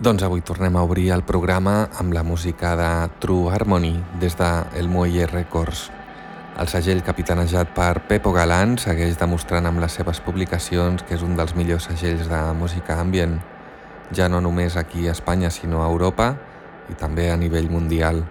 Doncs avui tornem a obrir el programa amb la música de True Harmony des de El Muelle Records. El segell capitanejat per Pepo Galán segueix demostrant amb les seves publicacions que és un dels millors segells de música ambient, ja no només aquí a Espanya sinó a Europa i també a nivell mundial.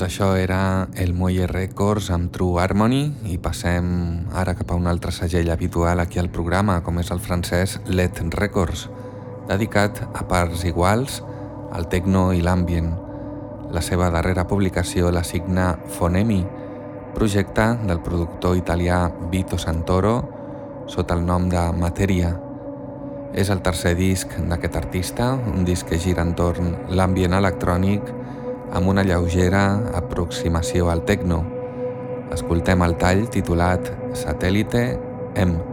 Doncs això era el Moye Records amb True Harmony i passem ara cap a un altre segell habitual aquí al programa, com és el francès Let Records, dedicat a parts iguals al techno i l'ambient. La seva darrera publicació la signa Fonemi, projecte del productor italià Vito Santoro sota el nom de Materia. És el tercer disc d'aquest artista, un disc que gira entorn l'ambient electrònic amb una lleugera aproximació al techno. Escoltem el tall titulat Satèl·lite M.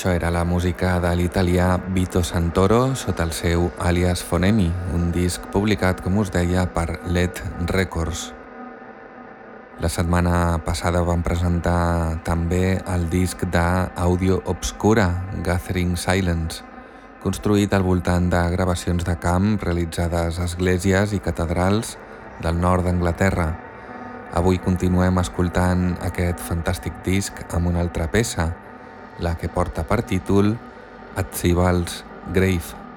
Això era la música de l'italià Vito Santoro sota el seu alias Fonemi, un disc publicat, com us deia, per LED Records. La setmana passada vam presentar també el disc d'Audio Obscura, Gathering Silence, construït al voltant de gravacions de camp realitzades a esglésies i catedrals del nord d'Anglaterra. Avui continuem escoltant aquest fantàstic disc amb una altra peça, la que porta per títol Atzibals Grave.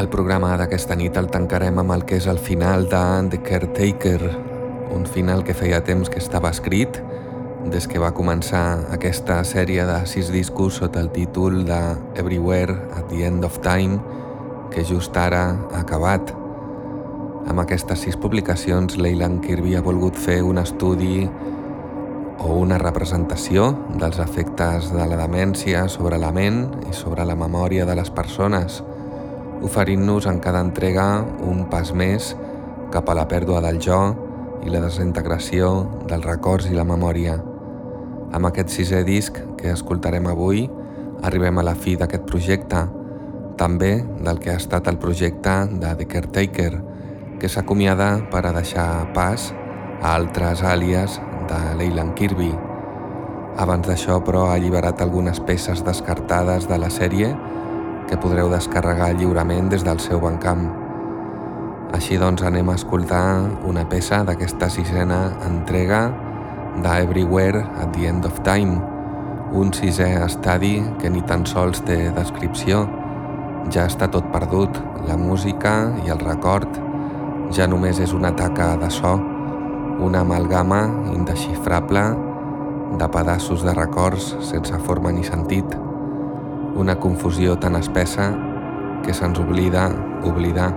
El programa d'aquesta nit el tancarem amb el que és el final de The Caretaker, un final que feia temps que estava escrit des que va començar aquesta sèrie de sis discos sota el títol de Everywhere at the End of Time, que just ara ha acabat. Amb aquestes sis publicacions, Leyland Kirby ha volgut fer un estudi o una representació dels efectes de la demència sobre la ment i sobre la memòria de les persones, oferint-nos en cada entrega un pas més cap a la pèrdua del jo i la desintegració dels records i la memòria. Amb aquest sisè disc que escoltarem avui, arribem a la fi d'aquest projecte, també del que ha estat el projecte de The Caretaker, que s'acomiada per a deixar pas a altres àlies de Leyland Kirby. Abans d'això, però, ha alliberat algunes peces descartades de la sèrie que podreu descarregar lliurement des del seu bancamp. Així doncs anem a escoltar una peça d'aquesta sisena entrega d'Everywhere at the End of Time, un sisè estadi que ni tan sols té descripció. Ja està tot perdut, la música i el record ja només és una taca de so, una amalgama indexifrable de pedaços de records sense forma ni sentit una confusió tan espessa que se'ns oblida oblidar.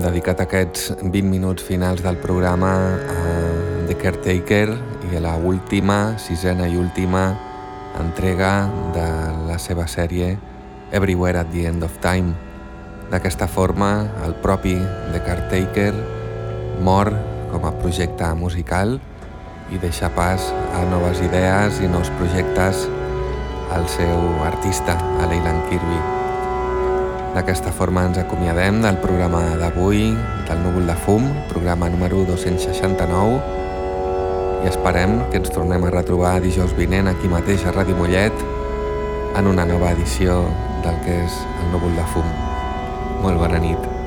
Dedicat aquests 20 minuts finals del programa a The Caretaker i a la última, sisena i última entrega de la seva sèrie Everywhere at the End of Time. D'aquesta forma, el propi The Caretaker mor com a projecte musical i deixa pas a noves idees i nous projectes al seu artista, a Leyland Kirby. D'aquesta forma ens acomiadem del programa d'avui, del Núvol de Fum, programa número 269, i esperem que ens tornem a retrobar dijous vinent aquí mateix a Ràdio Mollet en una nova edició del que és el Núvol de Fum. Molt bona nit.